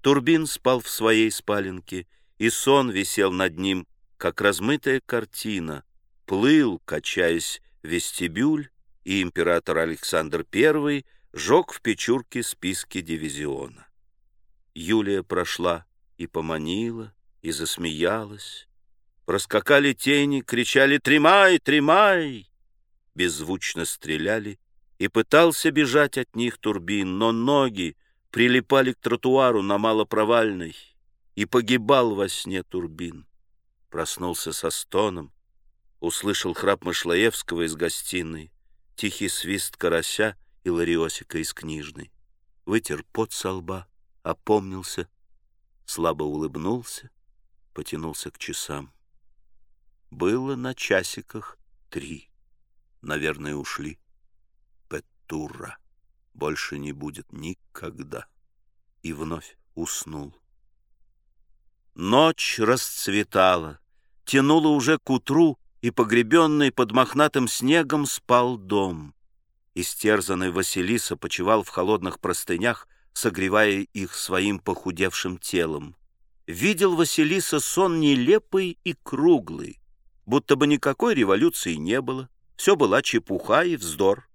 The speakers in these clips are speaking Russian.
Турбин спал в своей спаленке, и сон висел над ним, как размытая картина. Плыл, качаясь, вестибюль, и император Александр I жег в печурке списки дивизиона. Юлия прошла и поманила, и засмеялась. Проскакали тени, кричали «Тремай! Тремай!» Беззвучно стреляли, и пытался бежать от них Турбин, но ноги прилипали к тротуару на малопровальной, и погибал во сне Турбин. Проснулся со стоном, услышал храп Мышлоевского из гостиной, тихий свист карася и лариосика из книжной. Вытер пот со лба, опомнился, слабо улыбнулся, потянулся к часам. Было на часиках три. Наверное, ушли. Петура больше не будет никогда. И вновь уснул. Ночь расцветала, тянула уже к утру, и погребенный под мохнатым снегом спал дом. Истерзанный Василиса почевал в холодных простынях, согревая их своим похудевшим телом. Видел Василиса сон нелепый и круглый, будто бы никакой революции не было, все была чепуха и вздор.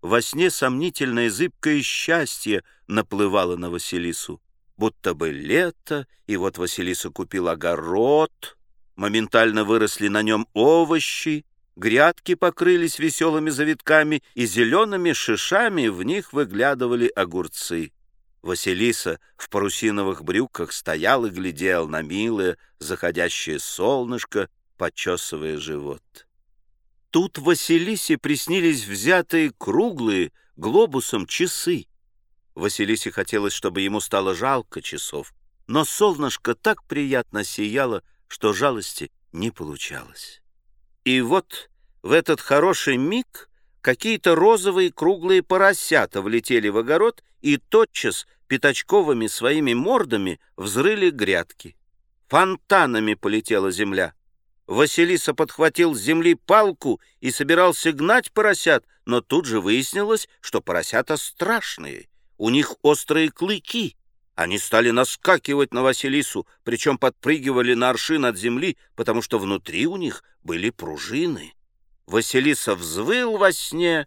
Во сне сомнительное зыбкое счастье наплывало на Василису, будто бы лето, и вот Василиса купил огород, моментально выросли на нем овощи, грядки покрылись веселыми завитками, и зелеными шишами в них выглядывали огурцы. Василиса в парусиновых брюках стоял и глядел на милое заходящее солнышко, почесывая живот. Тут Василисе приснились взятые круглые глобусом часы. Василисе хотелось, чтобы ему стало жалко часов, но солнышко так приятно сияло, что жалости не получалось. И вот в этот хороший миг какие-то розовые круглые поросята влетели в огород и тотчас пятачковыми своими мордами взрыли грядки. Фонтанами полетела земля. Василиса подхватил с земли палку и собирался гнать поросят, но тут же выяснилось, что поросята страшные. У них острые клыки. Они стали наскакивать на Василису, причем подпрыгивали на аршин от земли, потому что внутри у них были пружины. Василиса взвыл во сне,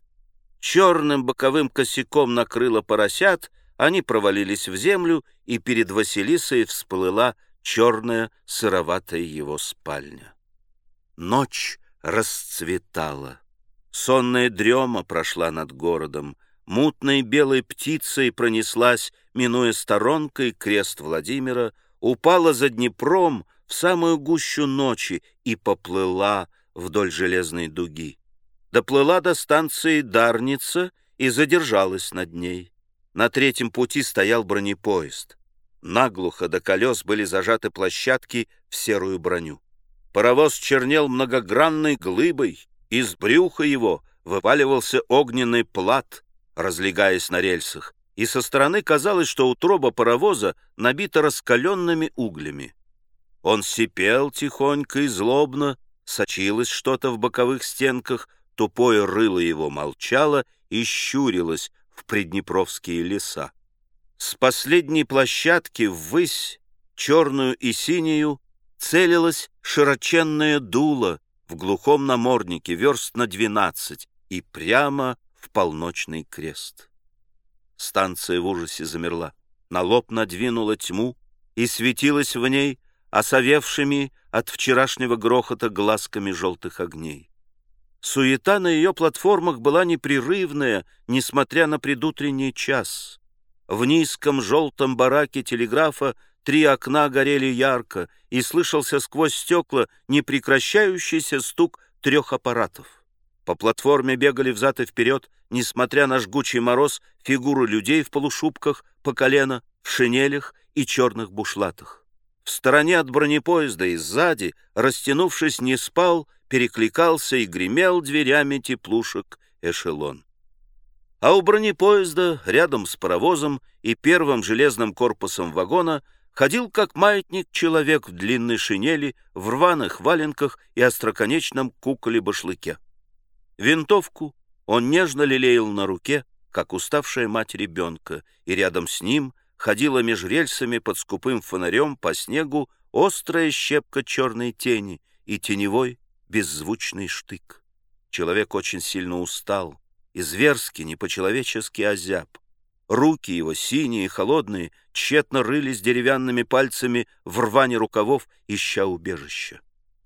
черным боковым косяком накрыла поросят, они провалились в землю, и перед Василисой всплыла черная сыроватая его спальня. Ночь расцветала. Сонная дрема прошла над городом. Мутной белой птицей пронеслась, минуя сторонкой крест Владимира, упала за Днепром в самую гущу ночи и поплыла вдоль железной дуги. Доплыла до станции Дарница и задержалась над ней. На третьем пути стоял бронепоезд. Наглухо до колес были зажаты площадки в серую броню. Паровоз чернел многогранной глыбой, из брюха его выпаливался огненный плат, разлегаясь на рельсах, и со стороны казалось, что утроба паровоза набита раскаленными углями. Он сипел тихонько и злобно, сочилось что-то в боковых стенках, тупое рыло его молчало и щурилось в приднепровские леса. С последней площадки ввысь, черную и синюю, целилась широченное дуло в глухом наморднике верст на двенадцать и прямо в полночный крест. Станция в ужасе замерла, на лоб надвинула тьму и светилась в ней осовевшими от вчерашнего грохота глазками желтых огней. Суета на ее платформах была непрерывная, несмотря на предутренний час. В низком желтом бараке телеграфа Три окна горели ярко, и слышался сквозь стекла непрекращающийся стук трех аппаратов. По платформе бегали взад и вперед, несмотря на жгучий мороз, фигуры людей в полушубках, по колено, в шинелях и черных бушлатах. В стороне от бронепоезда и сзади, растянувшись, не спал, перекликался и гремел дверями теплушек эшелон. А у бронепоезда, рядом с паровозом и первым железным корпусом вагона, ходил как маятник человек в длинной шинели, в рваных валенках и остроконечном куколе-башлыке. Винтовку он нежно лелеял на руке, как уставшая мать ребенка, и рядом с ним ходила меж рельсами под скупым фонарем по снегу острая щепка черной тени и теневой беззвучный штык. Человек очень сильно устал и зверски, не по-человечески озяб. Руки его, синие, холодные, тщетно рылись деревянными пальцами в рване рукавов, ища убежища.